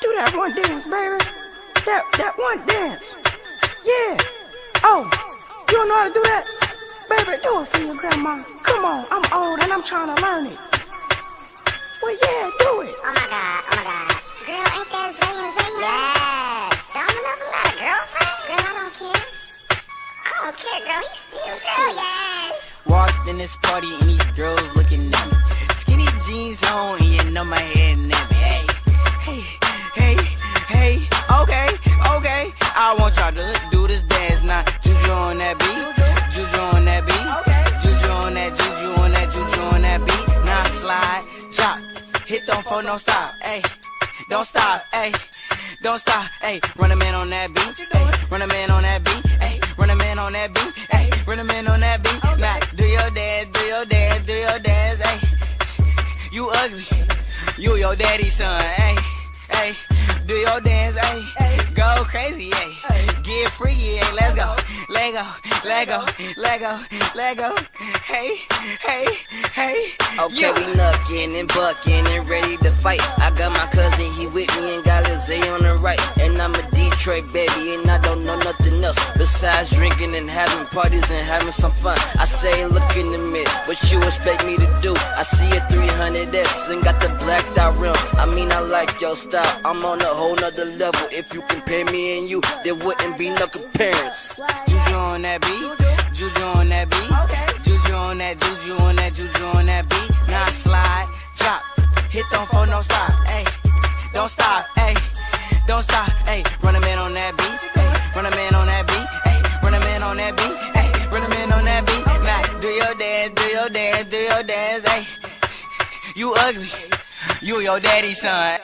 do that one dance, baby. That that one dance. Yeah. Oh, you don't know how to do that? Baby, do it for your grandma. Come on, I'm old and I'm trying to learn it. Well, yeah, do it. Oh my god, oh my god. Girl, ain't that Zayn Zayn? Yes. Don't enough got a girlfriend? Girl, I don't care. I don't care, girl. He's still girl, yes. Walked in this party and these girls looking at me. Skinny jeans on and you know my head I want y'all to do this dance now. Juju on that beat. Juju on that beat. Juju on that, juju on that, juju on that beat. Now slide, chop, hit don't phone, don't stop. Hey, don't stop. Hey, don't stop. Hey, run a man on that beat. Hey, run a man on that beat. Hey, run a man on that beat. Hey, run a man on that beat. Now do your dance, do your dance, do your dance. Hey, you ugly. You your daddy's son. Hey, hey, do your dance. Hey, go crazy. Hey, get freaky. Hey, let's go. Let go, let go, let go, let go. Hey, hey, hey. Okay, Yeah. we knuckin' and buckin' and ready to fight. I got my cousin, he with me and got Lizzie on the right. And I'm Detroit baby, and I don't know nothing else besides drinking and having parties and having some fun. I say, look in the mirror, what you expect me to do? I see a 300S and got the blacked out rim. I mean, I like your style, I'm on a whole nother level. If you compare me and you, there wouldn't be no comparison. Juju on that beat, Juju on that beat, Juju on that, Juju on that, Juju on that beat. Now slide, drop, hit don't phone, don't stop, hey, don't stop, hey, don't stop, hey. Run a man on that beat, hey, run a man on that beat, hey, run a man on that beat, hey, run a man on that beat. Now do your dance, do your dance, do your dance, hey. You ugly, you your daddy's son.